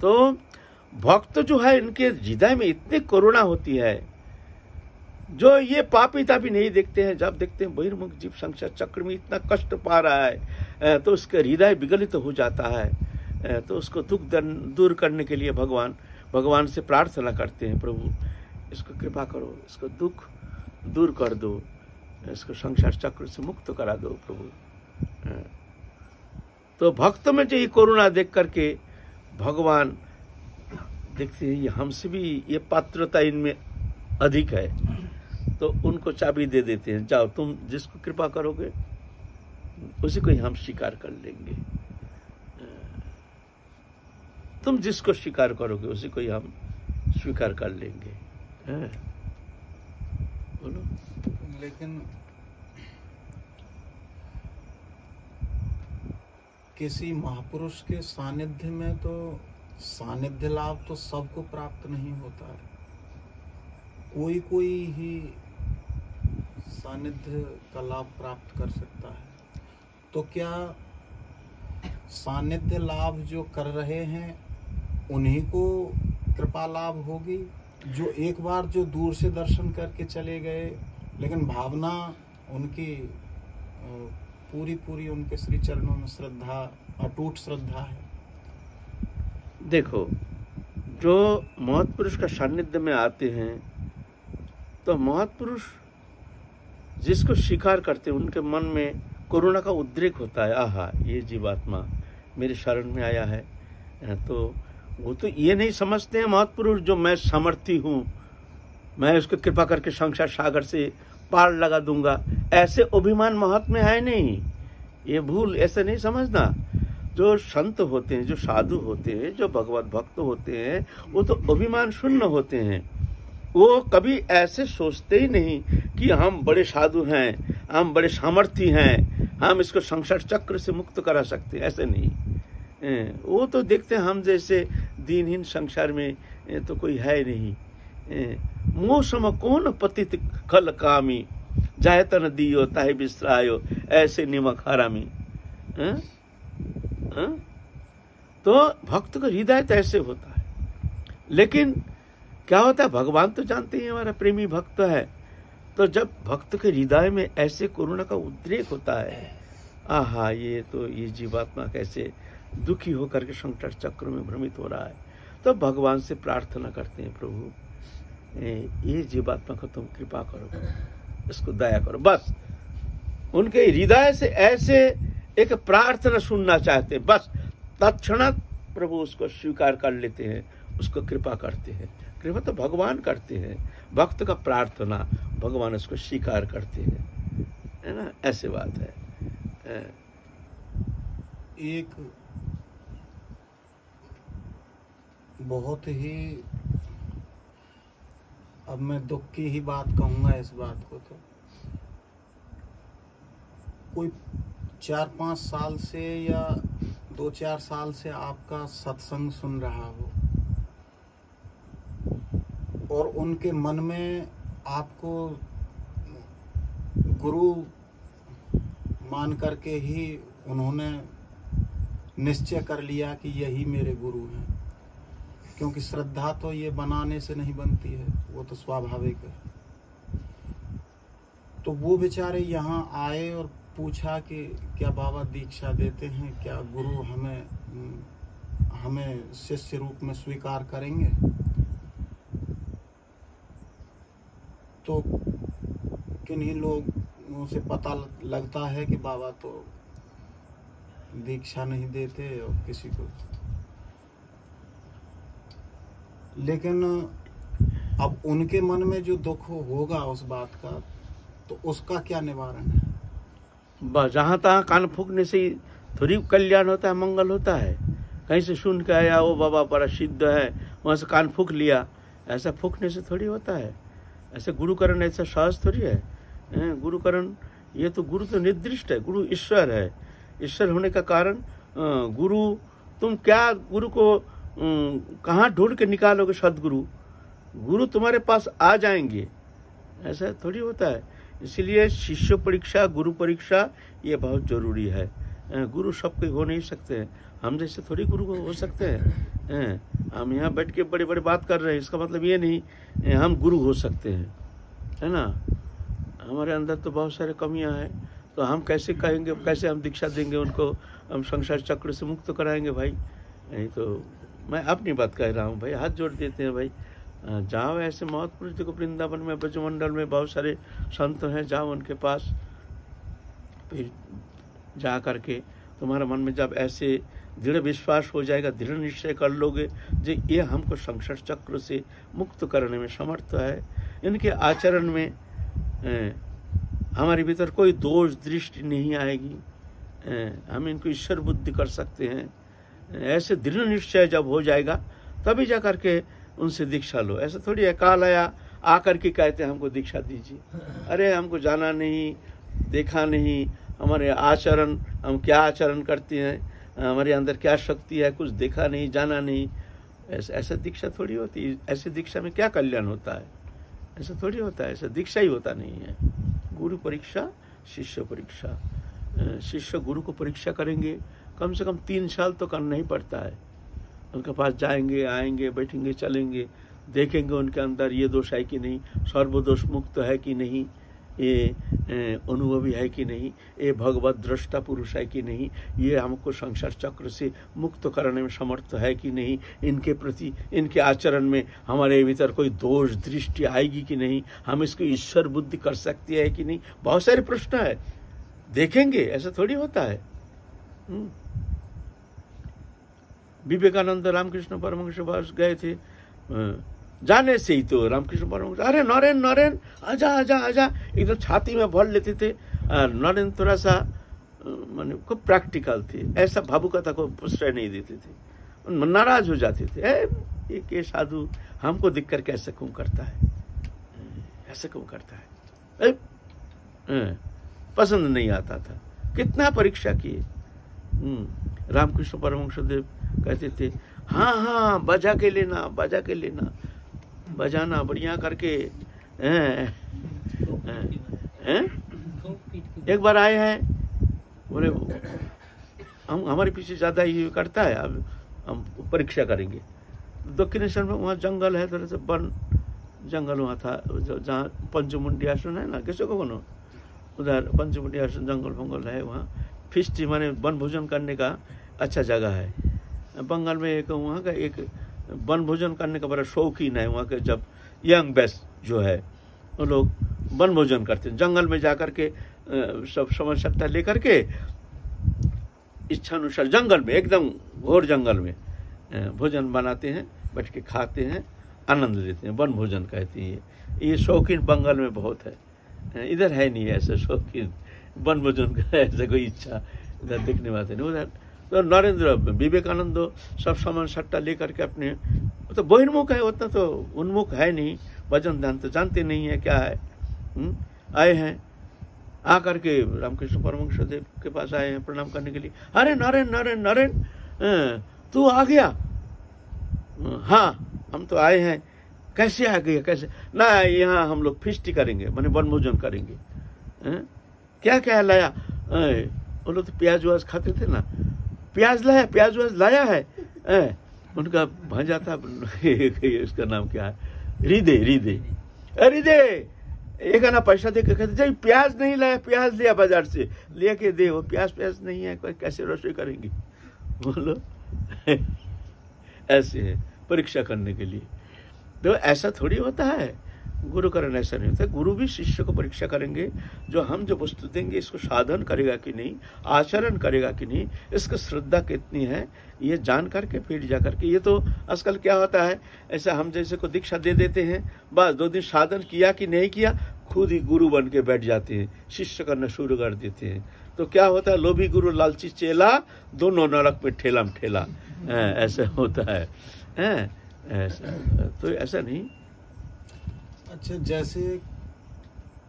तो भक्त जो है, इनके हृदय में इतनी करुणा होती है, जो ये पापी तापी नहीं देखते हैं। जब देखते हैं, बहिर्मुख जीव संसार चक्र में इतना कष्ट पा रहा है तो उसका हृदय विगलित तो हो जाता है तो उसको दुख दूर करने के लिए भगवान भगवान से प्रार्थना करते हैं, प्रभु, इसको कृपा करो, इसको दुख दूर कर दो, इसको संसार चक्र से मुक्त करा दो, प्रभु तो भक्त में जो ये करुणा देख करके भगवान, देखते हैं हमसे भी, ये पात्रता इनमें अधिक है। तो उनको चाबी दे देते हैं, जाओ तुम जिसको कृपा करोगे, उसी को ही हम स्वीकार कर लेंगे। तुम जिसको स्वीकार करोगे, उसी को ही हम स्वीकार कर लेंगे। बोलो। लेकिन किसी महापुरुष के सानिध्य में तो सानिध्य लाभ तो सबको प्राप्त नहीं होता है। कोई कोई ही सानिध्य का लाभ प्राप्त कर सकता है। तो क्या सानिध्य लाभ जो कर रहे हैं, उन्हीं को कृपा लाभ होगी? जो एक बार जो दूर से दर्शन करके चले गए, लेकिन भावना उनकी पूरी पूरी उनके श्री चरणों में श्रद्धा, अटूट श्रद्धा है। देखो, जो महत्पुरुष का सानिध्य में आते हैं तो महत्पुरुष जिसको स्वीकार करते हैं, उनके मन में कोरोना का उद्रेक होता है। आहा, ये जीवात्मा मेरे शरण में आया है। तो वो तो ये नहीं समझते हैं महत्पुरुष जो मैं समर्थी हूँ, मैं उसको कृपा करके संसार सागर से पार लगा दूँगा। ऐसे अभिमान महत्व में है नहीं। ये भूल ऐसे नहीं समझना। जो संत होते हैं, जो साधु होते हैं, जो भगवत भक्त होते हैं, वो तो अभिमान शून्य होते हैं। वो कभी ऐसे सोचते ही नहीं कि हम बड़े साधु हैं, हम बड़े सामर्थ्य हैं, हम इसको संसार चक्र से मुक्त करा सकते हैं। ऐसे नहीं। वो तो देखते हैं हम जैसे दीनहीन संसार में तो कोई है नहीं। मौसम कौन पतित खल कामी? जाए तन दियो, ताहे बिस्रायो, ऐसे निमक हरामी? तो भक्त का हृदय तो ऐसे होता है। लेकिन क्या होता है? भगवान तो जानते हैं, हमारा प्रेमी भक्त है। तो जब भक्त के हृदय में ऐसे कोरोना का उद्रेक होता है, आहा, ये तो ये जीवात्मा कैसे दुखी होकर के संकट चक्र में भ्रमित हो रहा है। तो भगवान से प्रार्थना करते हैं, प्रभु ये जीवात्मा को तुम कृपा करो, इसको दया करो। बस, उनके हृदय से ऐसे एक प्रार्थना सुनना चाहते हैं। बस तत्क्षण प्रभु उसको स्वीकार कर लेते हैं, उसको कृपा करते हैं। कृपा तो भगवान करते हैं। भक्त का प्रार्थना, भगवान उसको स्वीकार करते हैं। है ना? ऐसे बात है। एक बहुत ही अब मैं दुख की ही बात कहूँगा इस बात को तो। कोई चार पाँच साल से या दो चार साल से आपका सत्संग सुन रहा हो और उनके मन में आपको गुरु मान करके ही उन्होंने निश्चय कर लिया कि यही मेरे गुरु हैं। क्योंकि श्रद्धा तो ये बनाने से नहीं बनती है, वो तो स्वाभाविक है। तो वो बेचारे यहाँ आए और पूछा कि क्या बाबा दीक्षा देते हैं, क्या गुरु हमें हमें शिष्य रूप में स्वीकार करेंगे? तो किन्हीं लोगों से पता लगता है कि बाबा तो दीक्षा नहीं देते और किसी को लेकिन, अब उनके मन में जो दुख होगा उस बात का तो उसका क्या निवारण है? जहाँ तहां कान फूकने से थोड़ी कल्याण होता है, मंगल होता है। कहीं से सुन के आया वो बाबा, बड़ा सिद्ध है। वहाँ से कान फूक लिया। ऐसा फूकने से थोड़ी होता है। ऐसे गुरुकरण, ऐसा सहज थोड़ी है। गुरुकरण, ये तो गुरु तो निर्दिष्ट है, गुरु ईश्वर है। ईश्वर होने का कारण गुरु, तुम क्या गुरु को कहाँ ढूंढ के निकालोगे सदगुरु? गुरु तुम्हारे पास आ जाएँगे। ऐसा थोड़ी होता है। इसलिए शिष्य परीक्षा, गुरु परीक्षा, ये बहुत ज़रूरी है। गुरु सबके हो नहीं सकते हैं। हम जैसे थोड़ी गुरु हो सकते हैं। हम यहाँ बैठ के बड़े बड़े बात कर रहे हैं। इसका मतलब ये नहीं हम गुरु हो सकते हैं। है ना? हमारे अंदर तो बहुत सारे कमियाँ हैं। तो हम कैसे कहेंगे, कैसे हम दीक्षा देंगे उनको? हम संसार चक्र से मुक्त कराएँगे भाई। नहीं तो मैं अपनी बात कह रहा हूँ, भाई, हाथ जोड़ देते हैं, भाई। जाओ ऐसे मौत पुरुष, देखो, वृंदावन में, ब्रजमंडल में बहुत सारे संत हैं, जाओ उनके पास। फिर जा करके तुम्हारे मन में जब ऐसे दृढ़ विश्वास हो जाएगा, दृढ़ निश्चय कर लोगे जो ये हमको संसार चक्र से मुक्त करने में समर्थ है। इनके आचरण में हमारे भीतर कोई दोष दृष्टि नहीं आएगी। हम इनको ईश्वर बुद्धि कर सकते हैं। ऐसे दृढ़ निश्चय जब हो जाएगा, तभी जा करके उनसे दीक्षा लो। ऐसा थोड़ी है, काल आया आकर के कहते हैं, हमको दीक्षा दीजिए। अरे, हमको जाना नहीं, देखा नहीं, हमारे आचरण, हम क्या आचरण करते हैं, हमारे अंदर क्या शक्ति है, कुछ देखा नहीं, जाना नहीं। ऐसा ऐसा दीक्षा थोड़ी होती है। ऐसी दीक्षा में क्या कल्याण होता है? ऐसा थोड़ी होता है, ऐसा दीक्षा ही होता नहीं है। गुरु परीक्षा, शिष्य परीक्षा। शिष्य गुरु को परीक्षा करेंगे कम से कम तीन साल तो करना ही पड़ता है। उनके पास जाएँगे, आएँगे, बैठेंगे, चलेंगे, देखेंगे उनके अंदर ये दोष है कि नहीं सर्वदोष मुक्त है कि नहीं, ये अनुभवी है कि नहीं, ये भगवत दृष्टा पुरुष है कि नहीं, ये हमको संसार चक्र से मुक्त करने में समर्थ है कि नहीं, इनके प्रति, इनके आचरण में हमारे भीतर कोई दोष, दृष्टि आएगी कि नहीं, हम इसको ईश्वर बुद्धि कर सकती है कि नहीं, बहुत सारे प्रश्न है। देखेंगे, ऐसा थोड़ी होता है। हम्म। विवेकानंद रामकृष्ण परमहंस पास गए थे। जाने से ही तो रामकृष्ण परमहंस अरे नरेन नरेन आजा आजा आजा। एकदम छाती में भर लेते थे। नरेन थोड़ा सा माने खूब प्रैक्टिकल थे। ऐसा भावुकता को प्रश्रय नहीं देते थे। नाराज़ हो जाते थे। ए, ये के साधु हमको दिख कर कैसे क्यों करता है? ऐसे क्यों करता है? ए, अ, पसंद नहीं आता था। कितना परीक्षा किए? हम्म, रामकृष्ण परमहंस देव कहते थे हाँ हाँ बजा के लेना बजा के लेना। बजाना बढ़िया करके हैं, हैं? एक बार आए हैं बोले हम हमारे पीछे ज़्यादा ये करता है अब हम परीक्षा करेंगे। दक्षिणेश्वर में वहाँ जंगल है थोड़ा सा वन जंगल वहाँ था जहाँ पंचमुंडी आसन है ना किसी को बोलो उधर पंचमुंडी आसन जंगल फंगल है वहाँ। फिस्टी माने वन भोजन करने का अच्छा जगह है। बंगाल में एक, वहाँ का एक वन भोजन करने का बड़ा शौकीन है वहाँ के, जब यंग बेस्ट जो है, वो लोग वन भोजन करते हैं। जंगल में जा कर के सब समझ सट्टा लेकर के इच्छा अनुसार जंगल में, एकदम घोर जंगल में भोजन बनाते हैं, बैठ के खाते हैं, आनंद लेते हैं, वन भोजन कहते हैं ये। ये शौकीन बंगाल में बहुत है। इधर है नहीं ऐसे शौकीन, वन भोजन का ऐसा कोई इच्छा, इधर देखने वाते नहीं। उधर तो नरेंद्र विवेकानंद सब सामान सट्टा लेकर के अपने तो बहिर्मुख है उतना तो उन्मुख है नहीं भजन ध्यान तो जानते नहीं है क्या है। हुँ? आए हैं आ करके रामकृष्ण परमहंस देव के पास आए हैं प्रणाम करने के लिए। अरे नरेन नरेन नरेन तू आ गया? हाँ हम तो आए हैं। कैसे आ गया कैसे? ना यहाँ हम लोग फिस्टी करेंगे माने वन भोजन करेंगे। अ, क्या क्या लाया? अ, वो लोग तो प्याज व्याज खाते थे ना प्याज लाया प्याज व्याज लाया है। अ, उनका भांजा था इसका नाम क्या है? हृदय हृदय हृदय एक आना पैसा दे के कहते जाइए प्याज नहीं लाया प्याज लिया बाज़ार से। लेके दे वो प्याज प्याज नहीं है कैसे रसोई करेंगे? बोलो। ऐसे है परीक्षा करने के लिए। तो ऐसा थोड़ी होता है। गुरु करण ऐसा नहीं होता। गुरु भी शिष्य को परीक्षा करेंगे, जो हम जो वस्तु देंगे, इसको साधन करेगा कि नहीं, आचरण करेगा कि नहीं, इसका श्रद्धा कितनी है, ये जान करके फिर जा करके। ये तो आजकल क्या होता है, ऐसा हम जैसे को दीक्षा दे देते हैं, बस दो दिन साधन किया कि नहीं किया, खुद ही गुरु बन के बैठ जाते हैं, शिष्य करना शुरू कर देते हैं। तो क्या होता है, लोभी गुरु, लालची, चेला, दोनों नरक में ठेला में ठेला। ऐसा होता है, ऐसा तो ऐसा नहीं। अच्छा जैसे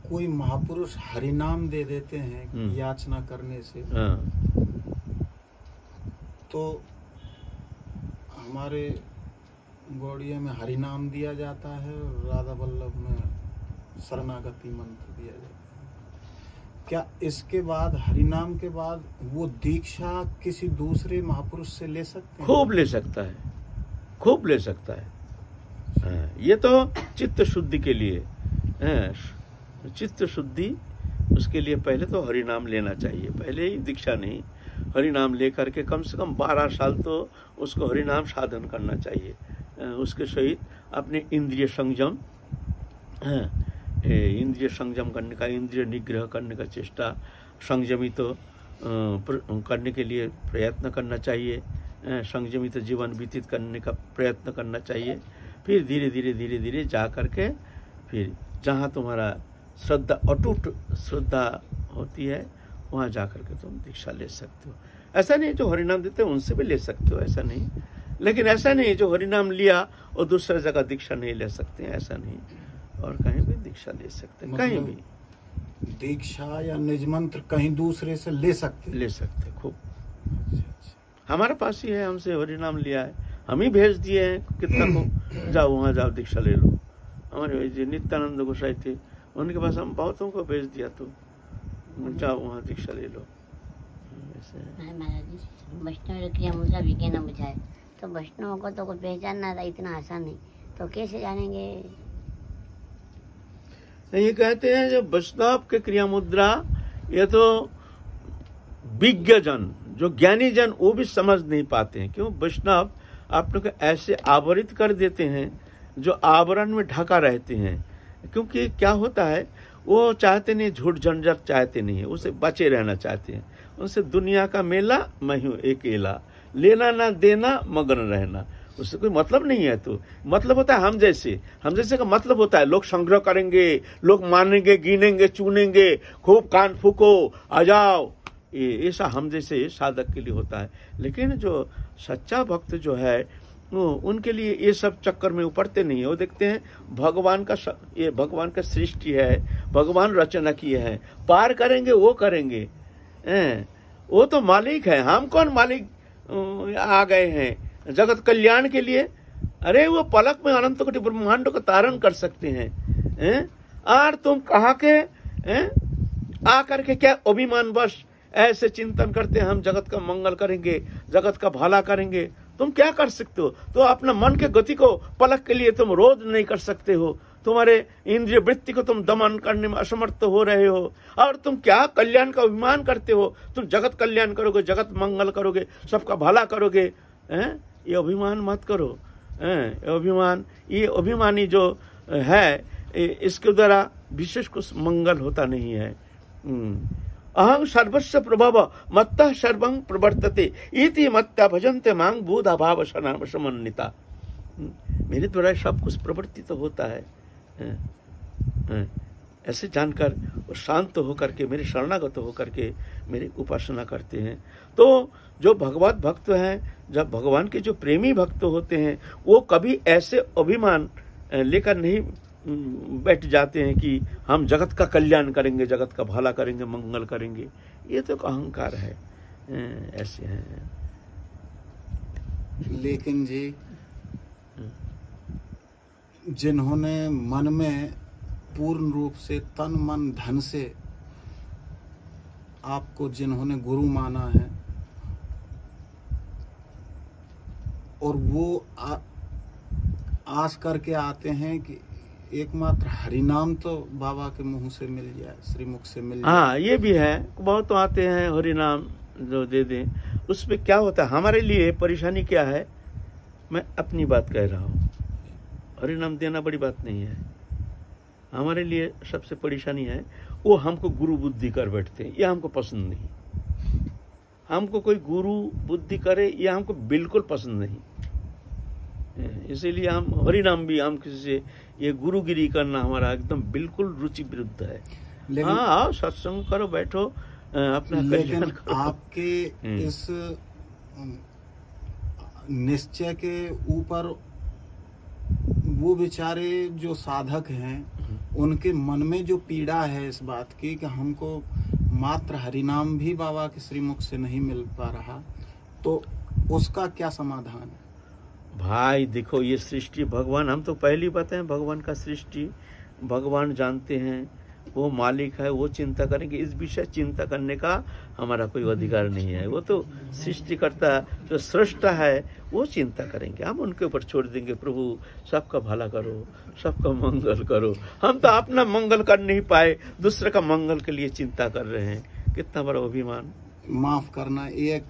कोई महापुरुष हरिनाम दे देते हैं हम्म। याचना करने से हाँ। तो हमारे गौड़िया में हरिनाम दिया जाता है और राधा वल्लभ में शरणागति मंत्र दिया जाता है। क्या इसके बाद हरिनाम के बाद वो दीक्षा किसी दूसरे महापुरुष से ले सकते हैं? खूब ले सकता है। खूब ले सकता है। हाँ, ये तो चित्त शुद्धि के लिए चित्त शुद्धि उसके लिए पहले तो हरि नाम लेना चाहिए। पहले ही दीक्षा नहीं हरि नाम लेकर के कम से कम बारह साल तो उसको हरि नाम साधन करना चाहिए। उसके सहित अपने इंद्रिय संयम इंद्रिय संयम करने का इंद्रिय निग्रह करने का चेष्टा संयमित तो, करने के लिए प्रयत्न करना चाहिए। संयमित तो जीवन व्यतीत करने का प्रयत्न करना चाहिए। फिर धीरे धीरे धीरे धीरे जा करके फिर जहाँ तुम्हारा श्रद्धा अटूट श्रद्धा होती है वहाँ जा करके तुम दीक्षा ले सकते हो। ऐसा नहीं जो हरिनाम देते हैं उनसे भी ले सकते हो ऐसा नहीं। लेकिन ऐसा नहीं जो हरिनाम लिया और दूसरे जगह दीक्षा नहीं ले सकते ऐसा नहीं। और कहीं भी दीक्षा ले सकते हैं कहीं मतलब भी। दीक्षा या निज मंत्र कहीं दूसरे से ले सकते ले सकते खूब। अच्छा, अच्छा। हमारे पास ही है हमसे हरिनाम लिया है। हम ही भेज दिए हैं कितना को? जाओ वहाँ जाओ दीक्षा ले लो। हमारे जो नित्यानंद गोसाई थे उनके पास हम बहुतों को भेज दिया तो। जाओ वहाँ दीक्षा ले लो। वैष्णव क्रिया मुद्रा विज्ञान बुझाए तो वैष्णव को तो कुछ पहचानना था इतना आसान नहीं। तो कैसे जानेंगे? ये कहते हैं जो वैष्णव के क्रिया मुद्रा ये तो विज्ञ जन जो ज्ञानी जन वो भी समझ नहीं पाते हैं। क्यों? वैष्णव आप लोग ऐसे आवरित कर देते हैं जो आवरण में ढका रहते हैं। क्योंकि क्या होता है, वो चाहते नहीं, झूठ झंझट चाहते नहीं है, उसे बचे रहना चाहते हैं। उनसे दुनिया का मेला, मैं हूँ अकेला लेना ना देना, मगन रहना। उससे कोई मतलब नहीं है तो। मतलब होता है हम जैसे। हम जैसे का मतलब होता है, लोग संग्रह करेंगे, लोग मानेंगे, गिनेंगे, चुनेंगे, खूब कान फूको, आ जाओ। ये, ऐसा हम जैसे साधक के लिए होता है। लेकिन जो सच्चा भक्त जो है उनके लिए ये सब चक्कर में उपड़ते नहीं है। वो देखते हैं, भगवान का ये भगवान का सृष्टि है, भगवान रचना किए हैं। पार करेंगे, वो करेंगे। हैं? वो तो मालिक है। हम कौन मालिक आ गए हैं? जगत कल्याण के लिए? अरे, वो पलक में अनंत कोटि ब्रह्मांड को तारण कर सकते हैं। हैं? और तुम कहा के? हैं? आकर के क्या अभिमान वश ऐसे चिंतन करते हम जगत का मंगल करेंगे? जगत का भला करेंगे। तुम क्या कर सकते हो? तो अपना मन के गति को पलक के लिए तुम रोध नहीं कर सकते हो। तुम्हारे इंद्रिय वृत्ति को तुम दमन करने में असमर्थ हो रहे हो। और तुम क्या कल्याण का अभिमान करते हो? तुम जगत कल्याण करोगे, जगत मंगल करोगे, सबका भला करोगे। हैं? ये अभिमान मत करो। हैं? अभिमान, ये अभिमानी जो है, इसके द्वारा विशेष कुछ मंगल होता नहीं है। हम्म। अहं सर्वस्व प्रभव, मत्तः सर्वं प्रवर्तते इति मत्ता भजन्ते मांग बोध अभाव समन्विता। मेरे द्वारा सब कुछ प्रवर्तित तो होता है। ऐसे जानकर वो शांत होकर के, मेरे शरणागत होकर के मेरी उपासना करते हैं तो जो भगवत भक्त हैं, जब भगवान के जो प्रेमी भक्त होते हैं, वो कभी ऐसे अभिमान लेकर नहीं बैठ जाते हैं कि हम जगत का कल्याण करेंगे जगत का भला करेंगे मंगल करेंगे। ये तो अहंकार है ऐसे हैं। लेकिन जी जिन्होंने मन में पूर्ण रूप से तन मन धन से आपको जिन्होंने गुरु माना है और वो आ, आस करके आते हैं कि एकमात्र हरिनाम तो बाबा के मुँह से मिल जाए श्रीमुख से मिल जाए। हाँ ये भी है। बहुत तो आते हैं हरि नाम जो दे दें। उस पर क्या होता है? हमारे लिए परेशानी क्या है? मैं अपनी बात कह रहा हूँ। हरि नाम देना बड़ी बात नहीं है। हमारे लिए सबसे परेशानी है वो हमको गुरु बुद्धि कर बैठते हैं। ये हमको पसंद नहीं। हमको कोई गुरु बुद्धि करे यह हमको बिल्कुल पसंद नहीं। इसीलिए हम हरि नाम भी हम किसी से ये गुरुगिरी करना हमारा एकदम बिल्कुल रुचि विरुद्ध है। लेकिन हाँ आओ सत्संग करो बैठो अपना लेकिन करो। आपके हम्म। इस निश्चय के ऊपर वो बेचारे जो साधक हैं उनके मन में जो पीड़ा है इस बात की कि हमको मात्र हरिनाम भी बाबा के श्रीमुख से नहीं मिल पा रहा तो उसका क्या समाधान है? भाई, देखो ये सृष्टि, भगवान, हम तो पहली बात है, भगवान का सृष्टि, भगवान जानते हैं, वो मालिक है, वो चिंता करेंगे, इस विषय चिंता करने का हमारा कोई अधिकार नहीं है। वो तो सृष्टिकर्ता जो सृष्टा है, वो चिंता करेंगे। हम उनके ऊपर छोड़ देंगे, प्रभु, सबका भला करो, सबका मंगल करो। हम तो अपना मंगल कर नहीं पाए, दूसरे का मंगल के लिए चिंता कर रहे हैं। कितना बड़ा अभिमान। माफ़ करना, एक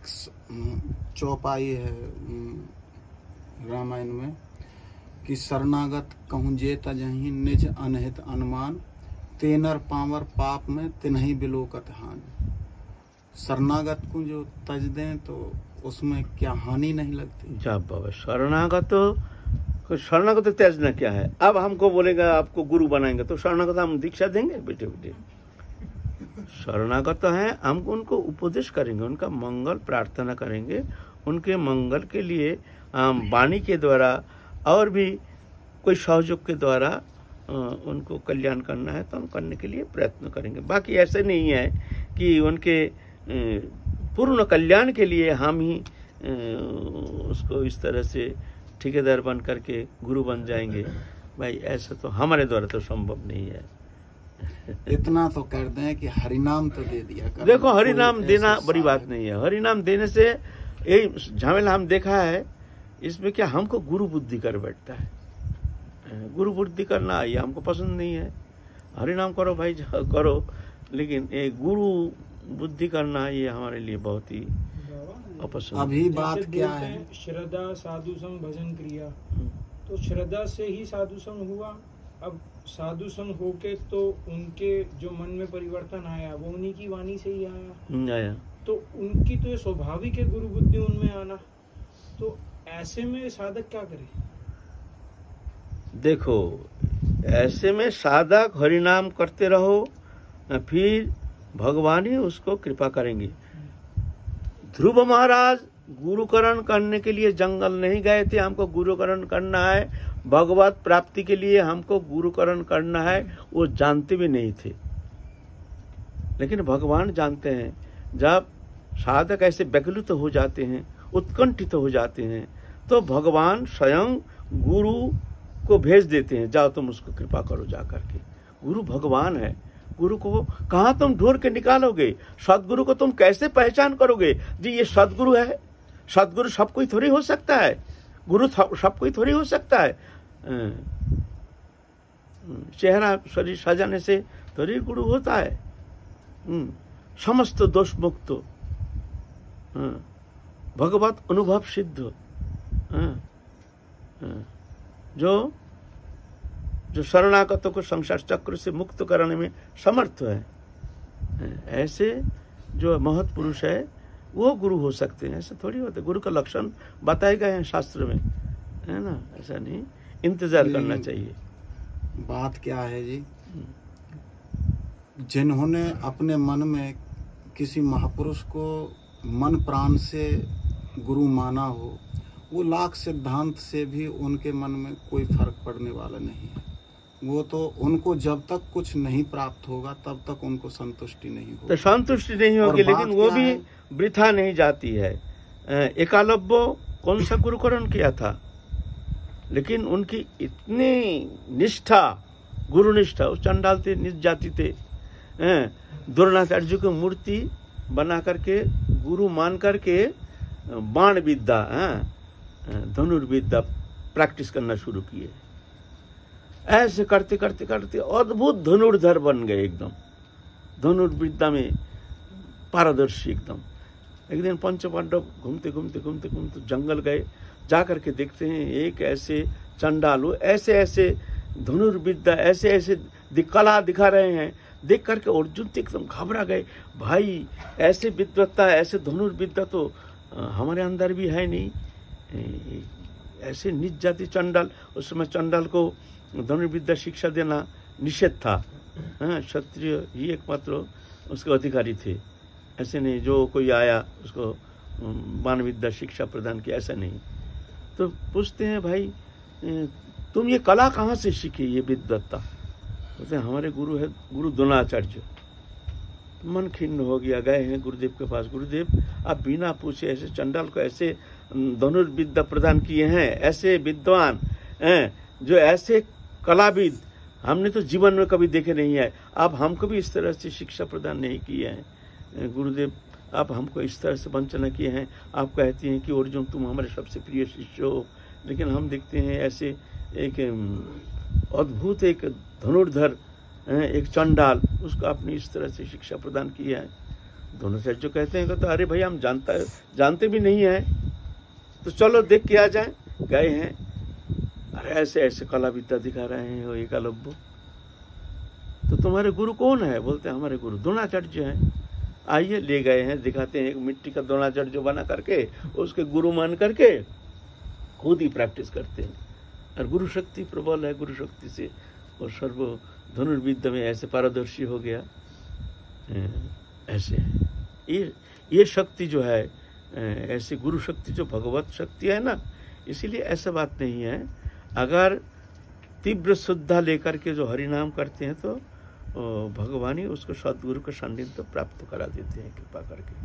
चौपाई है रामायण में, कि शरणागत कहूँ जे तजही निज अनहित अनुमान, तेनर पावर पाप में तिन्ही बिलोकत हानि। शरणागत को जो तज दें तो उसमें क्या हानि नहीं लगती? जा बाबा, शरणागत तो शरणागत त्याजना क्या है? अब हमको बोलेगा, आपको गुरु बनाएँगे तो शरणागत हम दीक्षा देंगे बेटे बेटे शरणागत तो है, हम उनको उपदेश करेंगे, उनका मंगल प्रार्थना करेंगे उनके मंगल के लिए वाणी के द्वारा और भी कोई सहयोग के द्वारा उनको कल्याण करना है तो हम करने के लिए प्रयत्न करेंगे। बाकी ऐसे नहीं है कि उनके पूर्ण कल्याण के लिए हम ही उसको इस तरह से ठेकेदार बन करके गुरु बन जाएँगे। भाई ऐसा तो हमारे द्वारा तो संभव नहीं है। इतना तो कर दें कि हरिनाम तो दे दिया कर। देखो हरिनाम देना बड़ी बात नहीं है। हरिनाम देने से यही झमेला हम देखा है इसमें क्या हमको गुरु बुद्धि कर बैठता है? गुरु बुद्धि करना ये हमको पसंद नहीं है। हरिनाम करो भाई करो। लेकिन ये गुरु बुद्धि करना ये हमारे लिए बहुत ही अपसंद। अभी बात क्या है श्रद्धा साधु संग भजन क्रिया। हम्म। तो श्रद्धा से ही साधु संग हुआ। अब साधु संग होके तो उनके जो मन में परिवर्तन आया वो उन्हीं की वाणी से ही आया। आया। तो उनकी तो ये स्वाभाविक है गुरु बुद्धि उनमें आना। तो ऐसे में साधक क्या करे? देखो, ऐसे में साधक हरिनाम करते रहो फिर भगवान ही उसको कृपा करेंगे। ध्रुव महाराज गुरुकरण करने के लिए जंगल नहीं गए थे, हमको गुरुकरण करना है, भगवत प्राप्ति के लिए हमको गुरुकरण करना है, वो जानते भी नहीं थे। लेकिन भगवान जानते हैं। जब साधक ऐसे व्यगलित हो जाते हैं, उत्कंठित हो जाते हैं तो भगवान स्वयं गुरु को भेज देते हैं, जाओ तुम उसको कृपा करो जा करके गुरु भगवान है। गुरु को कहाँ तुम ढूंढ के निकालोगे? सदगुरु को तुम कैसे पहचान करोगे? जी, ये सदगुरु है। सदगुरु सब कोई थोड़ी हो सकता है। गुरु सब कोई थोड़ी हो सकता है। चेहरा शरीर सजाने से थोड़ी गुरु होता है। समस्त दोष मुक्त भगवत अनुभव सिद्ध जो जो शरणागतों को संसार चक्र से मुक्त करने में समर्थ है ऐसे जो महत पुरुष है वो गुरु हो सकते हैं ऐसे थोड़ी होते गुरु का लक्षण बताए गए हैं शास्त्र में। है ना? ऐसा नहीं। इंतज़ार करना चाहिए। बात क्या है जी? जिन्होंने अपने मन में किसी महापुरुष को मन प्राण से गुरु माना हो वो लाख सिद्धांत से भी उनके मन में कोई फ़र्क पड़ने वाला नहीं है। वो तो उनको जब तक कुछ नहीं प्राप्त होगा तब तक उनको संतुष्टि नहीं होगी। तो संतुष्टि नहीं होगी लेकिन वो भी वृथा नहीं जाती है। एकालब्य कौन सा गुरुकरण किया था? लेकिन उनकी इतनी निष्ठा गुरु निष्ठा उस चंडाल थे निज जाति थे द्रोणाचार्य की मूर्ति बना करके, गुरु मान करके बाण विद्या धनुर्विद्या प्रैक्टिस करना शुरू किए। ऐसे करते करते करते अद्भुत धनुर्धर बन गए एकदम। धनुर्विद्या में पारदर्शी एकदम। एक दिन पंच पांडव घूमते घूमते घूमते घूमते जंगल गए। जा करके देखते हैं, एक ऐसे चंडालू, ऐसे ऐसे धनुर्विद्या, ऐसे ऐसे कला दिखा रहे हैं। देख करके अर्जुन तो एकदम घबरा गए। भाई, ऐसे विद्वत्ता, ऐसे धनुर्विद्या तो हमारे अंदर भी है नहीं। ऐसे निज जाति चंडाल, उस समय चंडाल को धनुर्विद्या शिक्षा देना निषेध था। हाँ क्षत्रिय ही एकमात्र उसके अधिकारी थे। ऐसे नहीं, जो कोई आया, उसको मान विद्या शिक्षा प्रदान किया, ऐसा नहीं। तो पूछते हैं भाई तुम ये कला कहाँ से सीखी ये विद्वत्ता? बोलते हमारे गुरु है, गुरु द्रोणाचार्य। मन खिन्न हो गया, गए हैं गुरुदेव के पास। गुरुदेव, आप बिना पूछे ऐसे चंडाल को ऐसे धनुर्विद्या प्रदान किए हैं, ऐसे विद्वान, हैं, जो ऐसे कलाविद, हमने तो जीवन में कभी देखे नहीं है। आप हमको भी इस तरह से शिक्षा प्रदान नहीं किए हैं। गुरुदेव, आप हमको इस तरह से वंचना किए हैं। आप कहती हैं कि, अर्जुन, तुम हमारे सबसे प्रिय शिष्य हो। लेकिन हम देखते हैं ऐसे एक अद्भुत एक धनुर्धर एक चंडाल, उसको आपने इस तरह से शिक्षा प्रदान किया है। दोनों साइड जो कहते हैं तो अरे भाई हम जानता जानते भी नहीं हैं। तो चलो, देख के आ जाए। गए हैं। अरे, ऐसे ऐसे कला विद्या दिखा रहे हैं वो एकलव्य तो तुम्हारे गुरु कौन है? बोलते हैं, हमारे गुरु द्रोणाचार्य हैं। आइए, ले गए हैं, दिखाते हैं एक मिट्टी का द्रोणाचार्य बना करके, उसके गुरु मान करके, खुद ही प्रैक्टिस करते हैं। और गुरु शक्ति प्रबल है गुरु शक्ति से, और सर्व धनुर्विद्या में ऐसे पारदर्शी हो गया। ऐसे ये ये शक्ति जो है ऐसी गुरु शक्ति जो भगवत शक्ति है ना, इसीलिए ऐसा बात नहीं है। अगर तीव्र श्रद्धा लेकर के जो हरिनाम करते हैं तो भगवान ही उसको सदगुरु का सान्निध्य प्राप्त करा देते हैं, कृपा करके।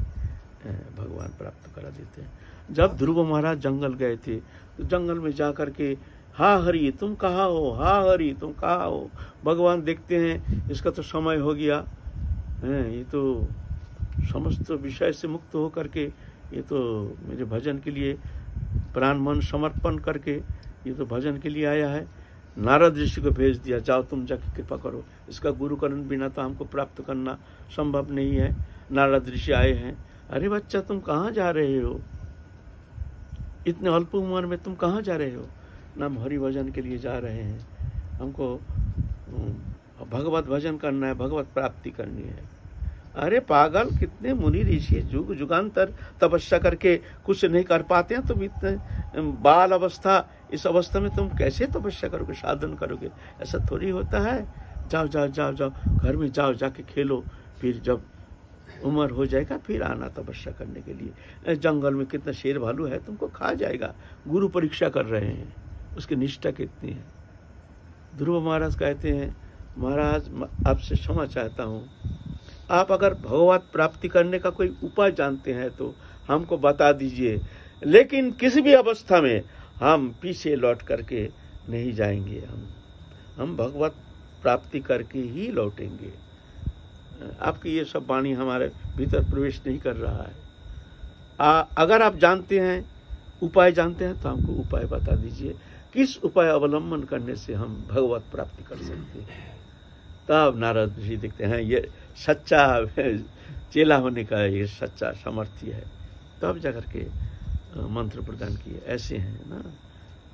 भगवान प्राप्त करा देते हैं। जब ध्रुव महाराज जंगल गए थे तो जंगल में जा कर के हा हरि, तुम कहाँ हो? हा हरि, तुम कहाँ हो? भगवान देखते हैं, इसका तो समय हो गया। है, ये तो समस्त विषय से मुक्त हो करके ये तो मेरे भजन के लिए प्राण मन समर्पण करके, ये तो भजन के लिए आया है। नारद ऋषि को भेज दिया, जाओ तुम जाके कृपा करो। इसका गुरुकरण बिना तो हमको प्राप्त करना संभव नहीं है। नारद ऋषि आए हैं, अरे बच्चा, तुम कहाँ जा रहे हो? इतने अल्प उम्र में तुम कहाँ जा रहे हो? नाम हरि भजन के लिए जा रहे हैं। हमको भगवत भजन करना है, भगवत प्राप्ति करनी है। अरे पागल, कितने मुनि ऋषि जुग जुगांतर, तपस्या करके कुछ नहीं कर पाते हैं, तुम इतने बाल अवस्था, इस अवस्था में तुम कैसे तपस्या करोगे, साधन करोगे? ऐसा थोड़ी होता है। जाओ जाओ जाओ जाओ, घर में जाओ, जाके खेलो। फिर जब उम्र हो जाएगा, फिर आना तपस्या करने के लिए। जंगल में कितना शेर भालू है, तुमको खा जाएगा। गुरु परीक्षा कर रहे हैं। उसकी निष्ठा कितनी है? ध्रुव महाराज कहते हैं महाराज आपसे क्षमा चाहता हूँ। आप अगर भगवत प्राप्ति करने का कोई उपाय जानते हैं तो हमको बता दीजिए। लेकिन किसी भी अवस्था में हम पीछे लौट करके नहीं जाएँगे हम। हम भगवत प्राप्ति करके ही लौटेंगे। आपकी ये सब वाणी हमारे भीतर प्रवेश नहीं कर रहा है। आ, अगर आप जानते हैं उपाय जानते हैं तो हमको उपाय बता दीजिए। किस उपाय अवलंबन करने से हम भगवत प्राप्ति कर सकते हैं? तब नारद जी देखते हैं ये सच्चा चेला होने का ये सच्चा सामर्थ्य है। तब जाकर के मंत्र प्रदान किए। ऐसे हैं ना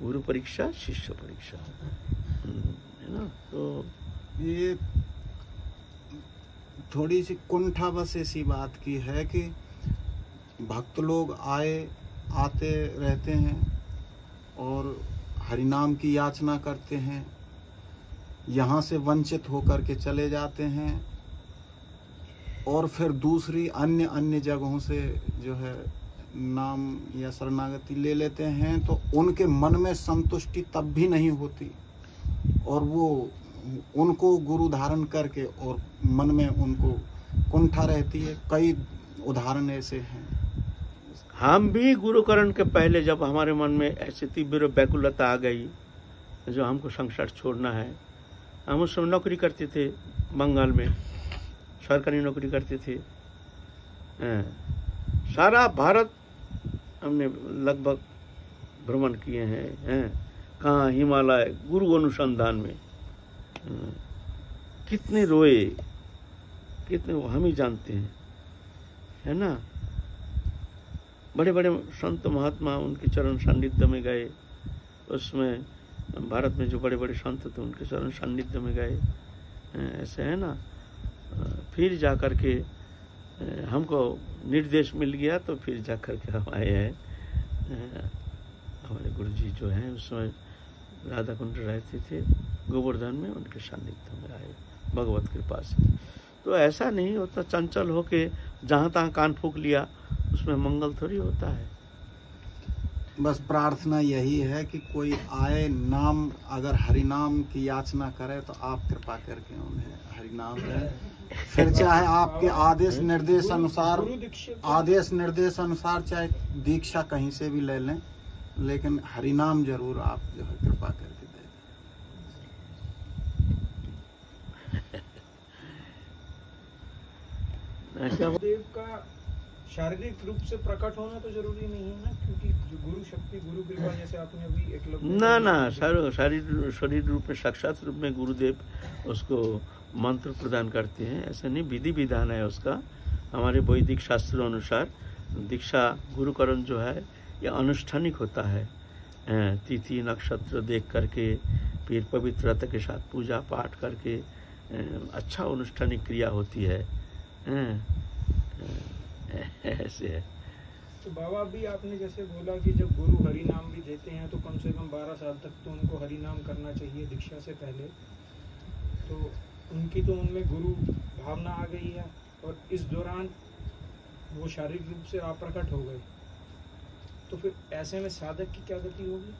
गुरु परीक्षा शिष्य परीक्षा। हम्म, है ना? तो ये थोड़ी सी कुंठा बस ऐसी बात की है कि भक्त लोग आए आते रहते हैं और हरिनाम की याचना करते हैं। यहाँ से वंचित होकर के चले जाते हैं और फिर दूसरी अन्य अन्य जगहों से जो है नाम या शरणागति ले लेते हैं तो उनके मन में संतुष्टि तब भी नहीं होती और वो उनको गुरु धारण करके और मन में उनको कुंठा रहती है। कई उदाहरण ऐसे हैं। हम भी गुरुकरण के पहले जब हमारे मन में ऐसी तीव्र व्याकुलता आ गई जो हमको संसार छोड़ना है हम उस समय नौकरी करते थे बंगाल में सरकारी नौकरी करते थे। हाँ, सारा भारत हमने लगभग भ्रमण किए हैं हैं कहाँ हिमालय गुरु अनुसंधान में। हाँ, कितने रोए कितने वो हम ही जानते हैं है ना? बड़े बड़े संत महात्मा उनके चरण सान्निध्य में गए। उसमें भारत में जो बड़े बड़े संत थे उनके चरण सान्निध्य में गए। ऐसे है ना? फिर जा कर के हमको निर्देश मिल गया तो फिर जा कर के हम आए हैं। हमारे गुरु जी जो हैं उस समय राधा कुंड रहते थे, गोवर्धन में उनके सान्निध्य में आए, भगवत कृपा से। तो ऐसा नहीं होता, चंचल होके जहाँ तहाँ कान फूक लिया उसमें मंगल थोड़ी होता है। बस प्रार्थना यही है कि कोई आए नाम अगर हरिनाम की याचना करे तो आप कृपा करके उन्हें हरिनाम दें। फिर चाहे आपके आदेश निर्देश अनुसार आदेश निर्देश अनुसार चाहे दीक्षा कहीं से भी ले लें लेकिन हरिनाम ज़रूर आप जो है कृपा करके दें देव का शारीरिक रूप से प्रकट होना तो ज़रूरी नहीं है ना क्योंकि जो गुरु शक्ति गुरु कृपा जैसे आपने अभी एकलव्य ना ना सारो शरीर शरीर रूप में साक्षात रूप में गुरुदेव उसको मंत्र प्रदान करते हैं ऐसा नहीं विधि विधान है उसका। हमारे वैदिक शास्त्रों अनुसार दीक्षा गुरुकरण जो है ये अनुष्ठानिक होता है। तिथि नक्षत्र देख करके फिर पवित्रता के साथ पूजा पाठ करके अच्छा अनुष्ठानिक क्रिया होती है। ऐसे है तो बाबा भी आपने जैसे बोला कि जब गुरु हरि नाम भी देते हैं तो कम से कम बारह साल तक तो उनको हरि नाम करना चाहिए दीक्षा से पहले। तो उनकी तो उनमें गुरु भावना आ गई है और इस दौरान वो शारीरिक रूप से अप्रकट हो गए। तो फिर ऐसे में साधक की क्या गति होगी?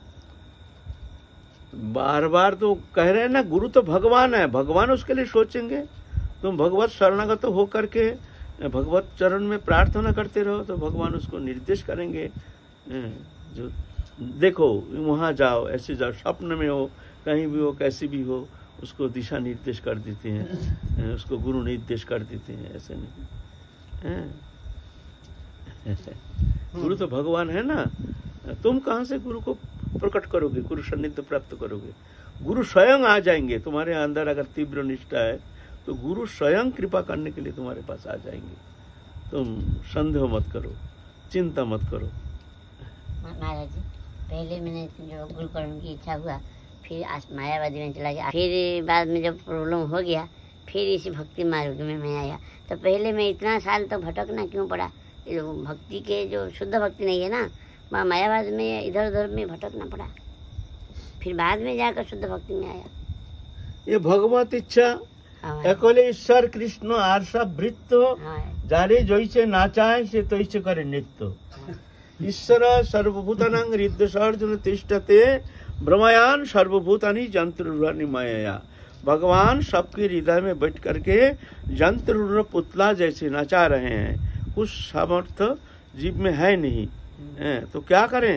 बार बार तो कह रहे हैं ना गुरु तो भगवान है भगवान उसके लिए सोचेंगे। तुम भगवत शरणागत तो हो करके भगवत चरण में प्रार्थना करते रहो तो भगवान उसको निर्देश करेंगे। जो देखो, वहाँ जाओ, ऐसे जाओ, स्वप्न में हो, कहीं भी हो, कैसी भी हो, उसको दिशा निर्देश कर देते हैं। उसको गुरु निर्देश कर देते हैं, ऐसे नहीं। गुरु तो भगवान है ना। तुम कहाँ से गुरु को प्रकट करोगे, गुरु सान्निध्य प्राप्त करोगे? गुरु स्वयं आ जाएँगे। तुम्हारे अंदर अगर तीव्र निष्ठा है तो गुरु स्वयं कृपा करने के लिए तुम्हारे पास आ जाएँगे। तुम संदेह मत करो चिंता मत करो। महाराज जी पहले मैंने जो गुरुकरण की इच्छा हुआ फिर मायावादी में चला गया। फिर बाद में जब प्रॉब्लम हो गया फिर इसी भक्ति मार्ग में मैं आया। तो पहले मैं इतना साल तो भटकना क्यों पड़ा? जो भक्ति के जो शुद्ध भक्ति नहीं है ना वहाँ मायावाद में इधर उधर में भटकना पड़ा। फिर बाद में जाकर शुद्ध भक्ति में आया। ये भगवत इच्छा একলে ঈশ্বর কৃষ্ণ আর সব বৃত্ত हाँ যারে জৈছে নাচায় সে তৈছে করে নৃত্য ঈশ্বর সর্বভূতানাং হৃদ্য সর্জন তিষ্ঠতে ब्रह्मयान सर्वभूतानी जंत्र माया भगवान सबके हृदय में बैठ करके जंत्र पुतला जैसे नचा रहे हैं कुछ सामर्थ्य जीव में है नहीं हैं, तो क्या करें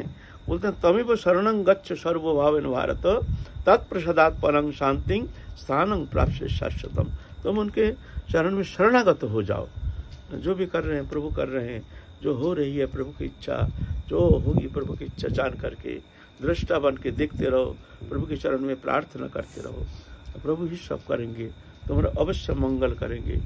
बोलते हैं तमिव शरणं गच्छ सर्वभावेन भारत तत्प्रसादात परं शांति स्थानं प्राप्त शाश्वतम। तुम उनके चरण में शरणागत हो जाओ। जो भी कर रहे हैं, प्रभु कर रहे हैं। जो हो रही है, प्रभु की इच्छा, जो होगी, प्रभु की इच्छा जान करके, दृष्टा बन के देखते रहो, प्रभु के चरण में प्रार्थना करते रहो। प्रभु ही सब करेंगे, तुम्हारा अवश्य मंगल करेंगे।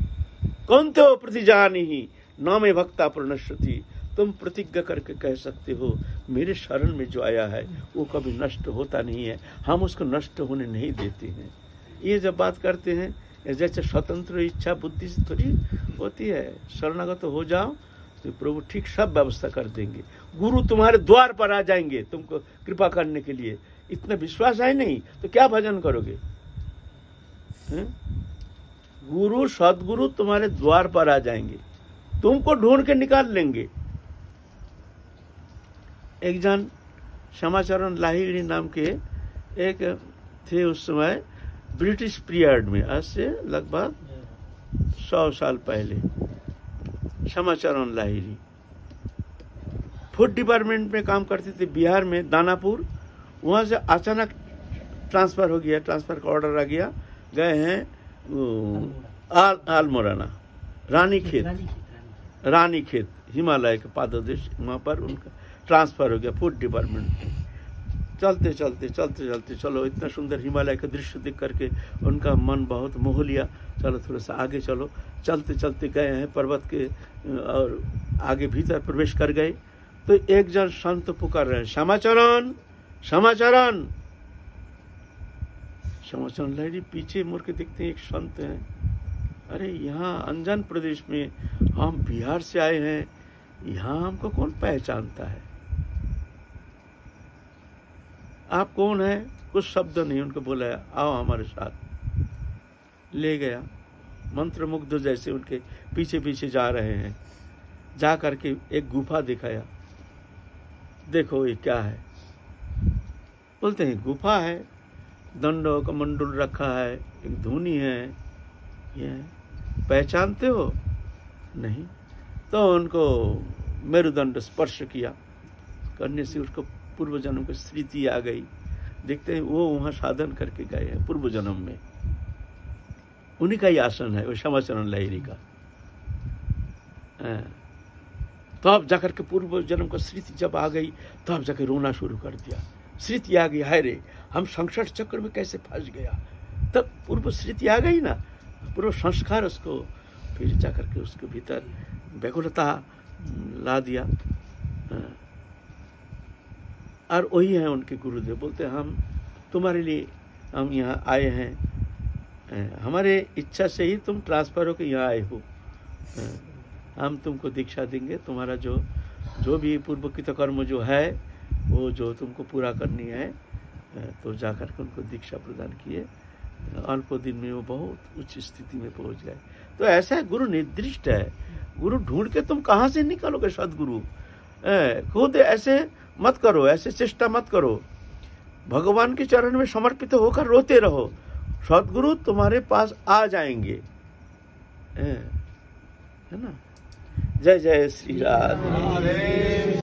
कौन तो प्रतिजान ही? न में भक्ता प्रणश्रुति। तुम प्रतिज्ञा करके कह सकते हो, मेरे शरण में जो आया है, वो कभी नष्ट होता नहीं है। हम उसको नष्ट होने नहीं देते हैं। ये जब बात करते हैं जैसे स्वतंत्र इच्छा बुद्धि से थोड़ी होती है, शरणागत हो जाओ तो प्रभु ठीक सब व्यवस्था कर देंगे। गुरु तुम्हारे द्वार पर आ जाएँगे तुमको कृपा करने के लिए। इतना विश्वास है नहीं तो क्या भजन करोगे? गुरु, सदगुरु तुम्हारे द्वार पर आ जाएँगे। तुमको ढूंढ के निकाल लेंगे। एक जन श्यामाचरण लाहिड़ी नाम के एक थे उस समय ब्रिटिश पीरियड में, आज से लगभग सौ साल पहले श्यामाचरण लाहिड़ी फ़ूड डिपार्टमेंट में काम करते थे बिहार में, दानापुर। वहाँ से अचानक ट्रांसफ़र हो गया, ट्रांसफ़र का ऑर्डर आ गया। गए हैं आलमोराना रानी खेत रानी खेत हिमालय के पादोदेश, वहाँ पर उनका ट्रांसफ़र हो गया फ़ूड डिपार्टमेंट में। चलते चलते चलते चलते। चलो, इतना सुंदर हिमालय का दृश्य देख करके उनका मन बहुत मोह लिया। चलो, थोड़ा सा आगे चलो। चलते चलते गए हैं पर्वत के, और आगे भीतर प्रवेश कर गए। तो एक जन संत पुकार रहे समाचरण समाचरण श्यामाचरण! लहरी पीछे मुड़ के देखते हैं, एक संत हैं। अरे, यहाँ अनजान प्रदेश में हम बिहार से आए हैं। यहाँ हमको कौन पहचानता है? आप कौन है? कुछ शब्द नहीं, उनको बोला, आओ हमारे साथ। ले गया। मंत्र मुग्ध जैसे उनके पीछे पीछे जा रहे हैं। जा करके एक गुफा दिखाया। देखो ये क्या है। बोलते हैं, गुफा है। दंडो का मंडुल रखा है। एक धुनी है। ये है। पहचानते हो? नहीं। तो उनको मेरुदंड स्पर्श किया। करने से उसको पूर्व जन्म की स्मृति आ गई। देखते हैं, वो वहाँ साधन करके गए हैं पूर्व जन्म में। उन्हीं का ही आसन है, वो श्यामाचरण लहरी का। हाँ। तब जाकर के पूर्व जन्म का स्मृति जब आ गई तो तब जाकर रोना शुरू कर दिया। स्मृति आ गई, हाय रे, हम संकट चक्र में कैसे फंस गया? तब पूर्व स्मृति आ गई ना, पूर्व संस्कार उसको फिर जाकर के उसके भीतर व्याकुलता ला दिया। हाँ। और वही हैं उनके गुरुदेव। बोलते हम तुम्हारे लिए, हम यहाँ आए हैं। हमारे इच्छा से ही तुम ट्रांसफ़र होकर यहाँ आए हो। हम तुमको दीक्षा देंगे। तुम्हारा जो जो भी पूर्व कर्म जो है, वो जो तुमको पूरा करनी है तो जाकर के उनको दीक्षा प्रदान किए। अल्प दिन में वो बहुत उच्च स्थिति में पहुँच गए। तो ऐसा है, गुरु निर्दिष्ट है। गुरु ढूंढ के तुम कहाँ से निकालोगे, सदगुरु? खुद ऐसे मत करो, ऐसे चेष्टा मत करो। भगवान के चरण में समर्पित होकर रोते रहो। सदगुरु तुम्हारे पास आ जाएँगे। है ना? जय जय श्री राधे।